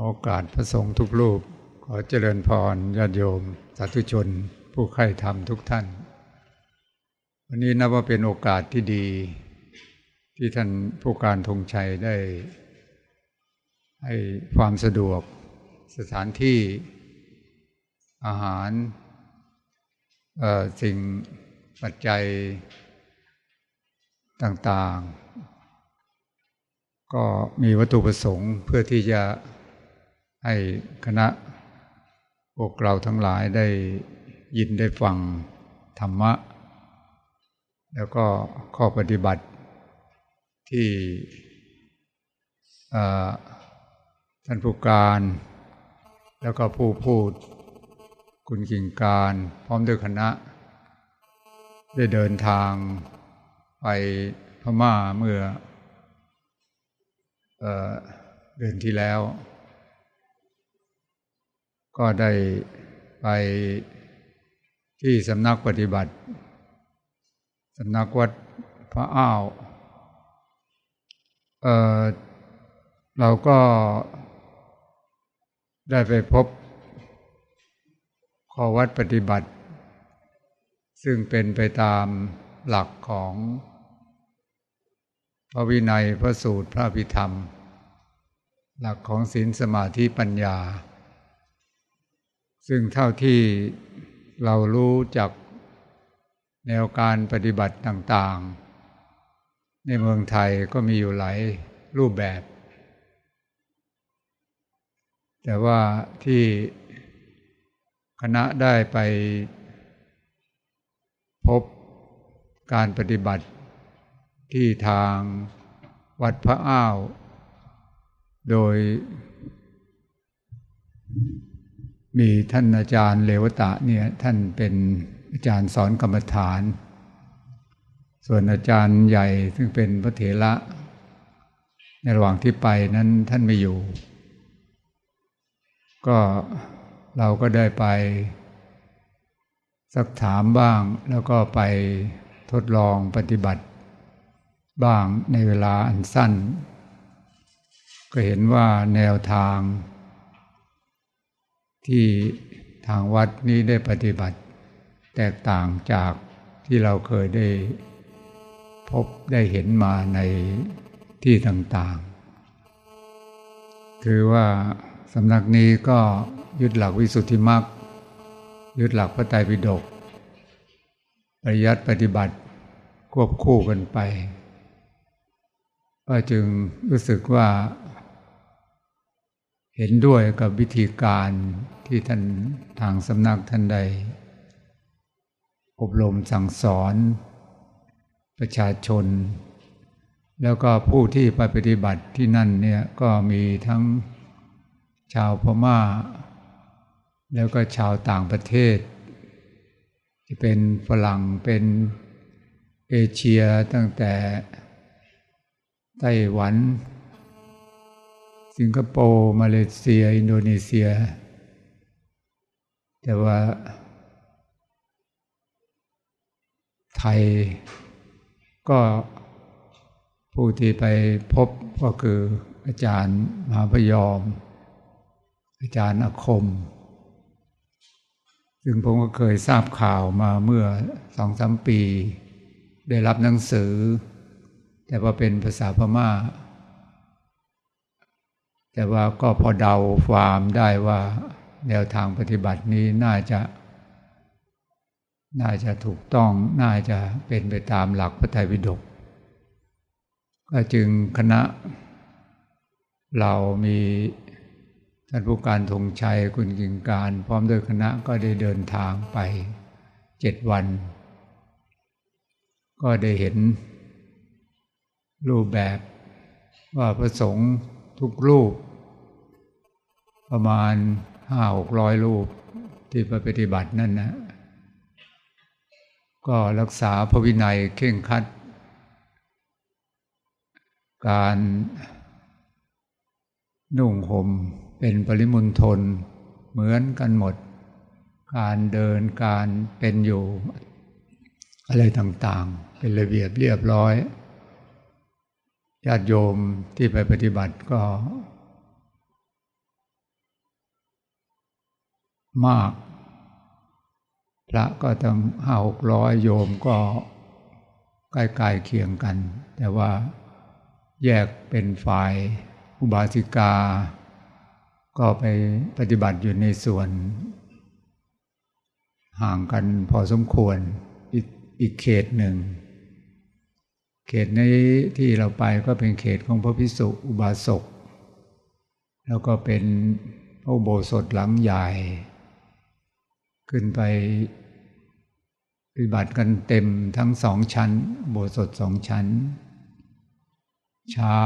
โอกาสพระสงฆ์ทุกรูป ขอเจริญพรญาติโยม สาธุชน ผู้ใคร่ธรรมทุกท่าน วันนี้นับว่าเป็นโอกาสที่ดี ที่ท่านผู้การธงชัยได้ ให้ความสะดวก สถานที่อาหารสิ่งปัจจัยต่างๆ ก็มีวัตถุประสงค์เพื่อที่จะ ให้คณะพวกเราทั้งหลายได้ยินได้ฟังธรรมะ แล้วก็ข้อปฏิบัติที่ท่านผู้การ แล้วก็ผู้พูด คุณกิ่งการ พร้อมด้วยคณะ ได้เดินทางไปพม่าเมื่อเอเดือนที่แล้ว ก็ได้ไปที่สำนักปฏิบัติสำนักวัดพระอ้าวเเราก็ได้ไปพบข้อวัดปฏิบัติ ซึ่งเป็นไปตามหลักของพระวินัยพระสูตรพระพิธรรม หลักของศีลสมาธิปัญญา ซึ่งเท่าที่เรารู้จากแนวการปฏิบัติต่างๆ ในเมืองไทยก็มีอยู่หลายรูปแบบ แต่ว่าที่คณะได้ไปพบการปฏิบัติที่ทางวัดพระอ้าว โดย มีท่านอาจารย์เลวตะเนี่ยท่านเป็นอาจารย์สอนกรรมฐาน ส่วนอาจารย์ใหญ่ซึ่งเป็นพระเถระ ในระหว่างที่ไปนั้นท่านไม่อยู่ ก็เราก็ได้ไปสักถามบ้าง แล้วก็ไปทดลองปฏิบัติ บ้างในเวลาอันสั้น ก็เห็นว่าแนวทาง ที่ทางวัดนี้ได้ปฏิบัติ แตกต่างจากที่เราเคยได้พบได้เห็นมาในที่ต่างๆ คือว่าสำนักนี้ก็ยึดหลักวิสุทธิมรรคยึดหลักพระไตรปิฎกปริยัติปฏิบัติควบคู่กันไป ก็จึงรู้สึกว่า เห็นด้วยกับวิธีการที่ท่านทางสำนักท่านใด อบรมสั่งสอน ประชาชน แล้วก็ผู้ที่ไปปฏิบัติที่นั่นเนี่ยก็มีทั้งชาวพม่า แล้วก็ชาวต่างประเทศ ที่เป็นฝรั่งเป็นเอเชียตั้งแต่ไต้หวัน สิงคโปร์ มาเลเซีย อินโดนีเซีย แต่ว่า ไทยก็ผู้ที่ไปพบก็คืออาจารย์มหาพยอม อาจารย์อาคม ซึ่งผมก็เคยทราบข่าวมาเมื่อสองสามปี ได้รับหนังสือ แต่ว่าเป็นภาษาพมา่า แต่ว่าก็พอเดาความได้ว่าแนวทางปฏิบัตินี้น่าจะน่าจะถูกต้องน่าจะเป็นไปตามหลักพระไตรปิฎกก็จึงคณะ เรามีท่านผู้การธงชัยคุณกิ่งการ พร้อมด้วยคณะก็ได้เดินทางไปเจ็ดวัน ก็ได้เห็นรูปแบบว่าพระสงฆ์ทุกรูป ประมาณห้าหกร้อยรูปที่ไปปฏิบัตินั่นนะก็รักษาพระวินัยเข่งคัด การนุ่งห่มเป็นปริมุนทนเหมือนกันหมด การเดินการเป็นอยู่ อะไรต่างๆ เป็นระเบียบเรียบร้อยญาติโยมที่ไปปฏิบัติก็ มาก พระก็ตั้งห้าหกร้อยโยมก็ใกล้ๆเคียงกัน แต่ว่าแยกเป็นฝ่ายอุบาสิกา ก็ไปปฏิบัติอยู่ในส่วน ห่างกันพอสมควรอีกอีกเขตหนึ่ง เขตนี้ที่เราไปก็เป็นเขตของพระพิสุอุบาสกแล้วก็เป็นพระโบสถหลังใหญ่ ขึ้นไปปฏิบัติกันเต็มทั้งสองชั้น โบสถสองชั้น เช้า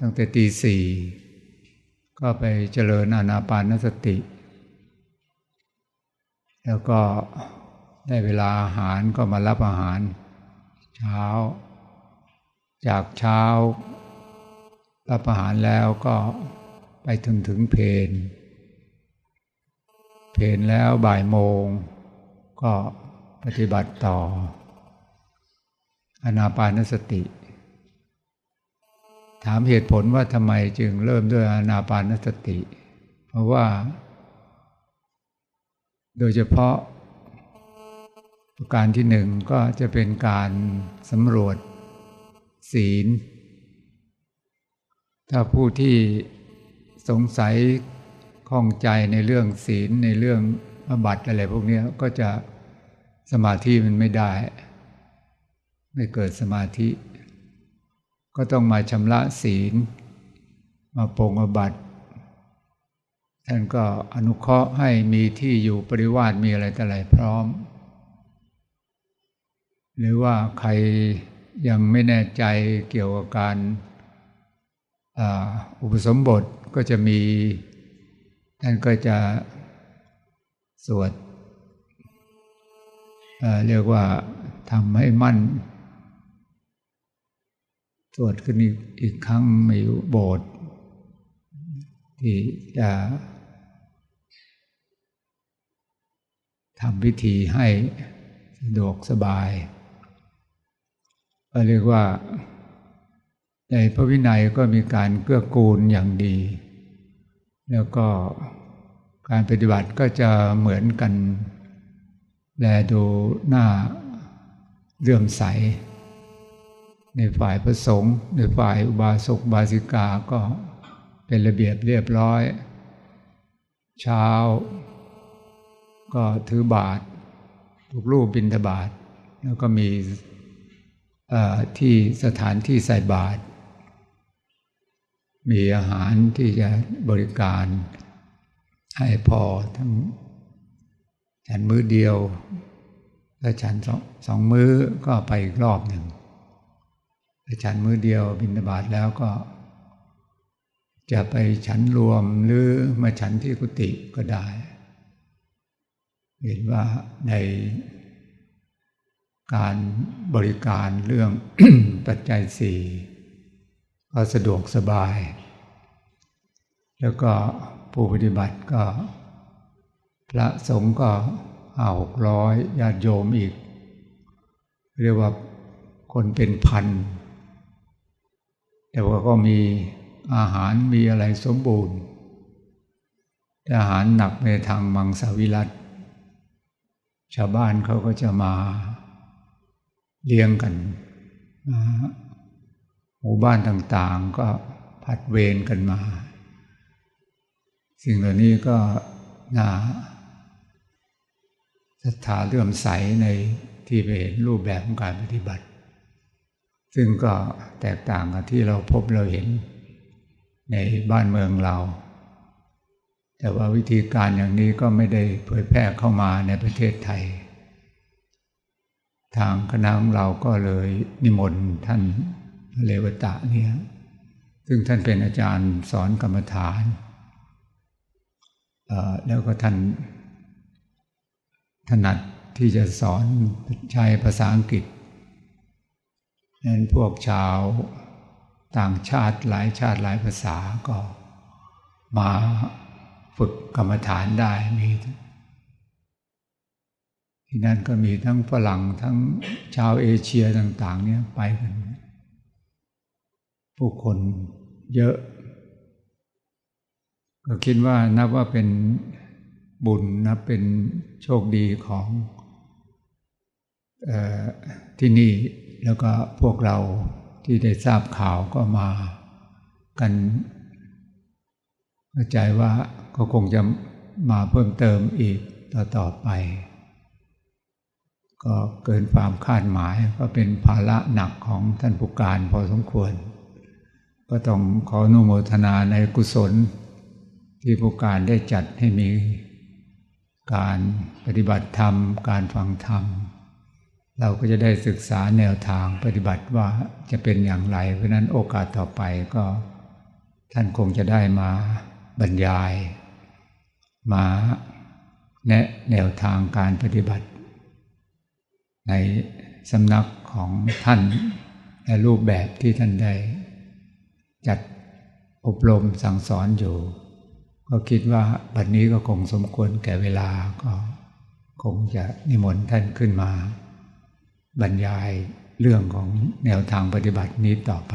ตั้งแต่ตีสี่ก็ไปเจริญอานาปานสติ แล้วก็ได้เวลาอาหารก็มารับอาหาร เช้า จากเช้า รับอาหารแล้วก็ไปถึงถึงเพน เพนแล้วบ่ายโมง ก็ปฏิบัติต่อ อนาปานสติ ถามเหตุผลว่าทำไมจึงเริ่มด้วยอนาปานสติ เพราะว่า โดยเฉพาะ ประการที่หนึ่งก็จะเป็นการสำรวจศีล ถ้าผู้ที่สงสัย ข้องใจในเรื่องศีลในเรื่องบัตอะไรพวกนี้ก็จะสมาธิมันไม่ได้ ไม่เกิดสมาธิ ก็ต้องมาชำระศีล มาปรงอบัตท่านก็อนุเคราะห์ให้มีที่อยู่ปริวาสมีอะไรต่ออะไรพร้อม หรือว่าใครยังไม่แน่ใจเกี่ยวกับการอุปสมบทก็จะมี ท่านก็จะสวดเรียกว่าทำให้มั่น สวดขึ้นอีกครั้งมีโบสถ์ที่จะทำพิธีให้สะดวกสบาย ก็เรียกว่าในพระวินัยก็มีการเกื้อกูลอย่างดี แล้วก็การปฏิบัติก็จะเหมือนกัน แลดูหน้าเรื่อมใส ในฝ่ายพระสงฆ์ในฝ่ายอุบาสกบาสิกาก็เป็นระเบียบเรียบร้อย เช้า ก็ถือบาททุกรูปบินทบาท แล้วก็มีที่สถานที่ใส่บาตร มีอาหารที่จะบริการให้พอทั้งฉันมื้อเดียวถ้าฉันสองสองมื้อก็ไปอีกรอบหนึ่งถ้าฉันมื้อเดียวบินบาตแล้วก็ จะไปฉันรวมหรือมาฉันที่กุฏิก็ได้ เห็นว่าในการบริการเรื่องปัจจัยสี่ ก็สะดวกสบาย แล้วก็ผู้ปฏิบัติก็ พระสงฆ์ก็ห้าหกร้อยญาติโยมอีก เรียกว่าคนเป็นพัน แต่ว่าก็มีอาหารมีอะไรสมบูรณ์แต่อาหารหนักในทางมังสวิรัตชาวบ้านเขาก็จะมาเลี้ยงกัน หมู่บ้านต่างๆ ก็ผัดเวรกันมา สิ่งเหล่านี้ก็น่าศรัทธาเลื่อมใสในที่ไปเห็นรูปแบบของการปฏิบัติ ซึ่งก็แตกต่างกับที่เราพบเราเห็นในบ้านเมืองเรา แต่ว่าวิธีการอย่างนี้ก็ไม่ได้เผยแพร่เข้ามาในประเทศไทย ทางคณะของเราก็เลยนิมนต์ท่าน เลวตะเนี่ย ซึ่งท่านเป็นอาจารย์สอนกรรมฐานแล้วก็ท่านถนัดที่จะสอนใช้ภาษาอังกฤษนั้นพวกชาวต่างชาติหลายชาติหลายภาษาก็มาฝึกกรรมฐานได้มีที่นั่นก็มีทั้งฝรั่งทั้งชาวเอเชียต่าง ๆ เนี่ยไปกัน ผู้คนเยอะ ก็คิดว่านับว่าเป็นบุญนะเป็นโชคดีของออที่นี่แล้วก็พวกเราที่ได้ทราบข่าวก็มากันเข้าใจว่าก็คงจะมาเพิ่มเติมอีกต่อต่อไป ก็เกินความคาดหมายก็เป็นภาระหนักของท่านผู้การพอสมควร ก็ต้องขออนุโมทนาในกุศล ที่ผู้การได้จัดให้มีการปฏิบัติธรรม การฟังธรรม เราก็จะได้ศึกษาแนวทางปฏิบัติว่าจะเป็นอย่างไร เพราะนั้นโอกาสต่อไปก็ท่านคงจะได้มาบรรยาย มาแนะแนวทางการปฏิบัติ ในสำนักของท่านและรูปแบบที่ท่านได้ จัดอบรมสั่งสอนอยู่ ก็คิดว่าบัดนี้ก็คงสมควรแก่เวลาก็คงจะนิมนต์ท่านขึ้นมา บรรยายเรื่องของแนวทางปฏิบัตินี้ต่อไป